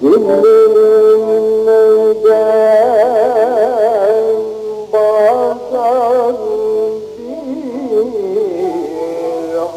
Guru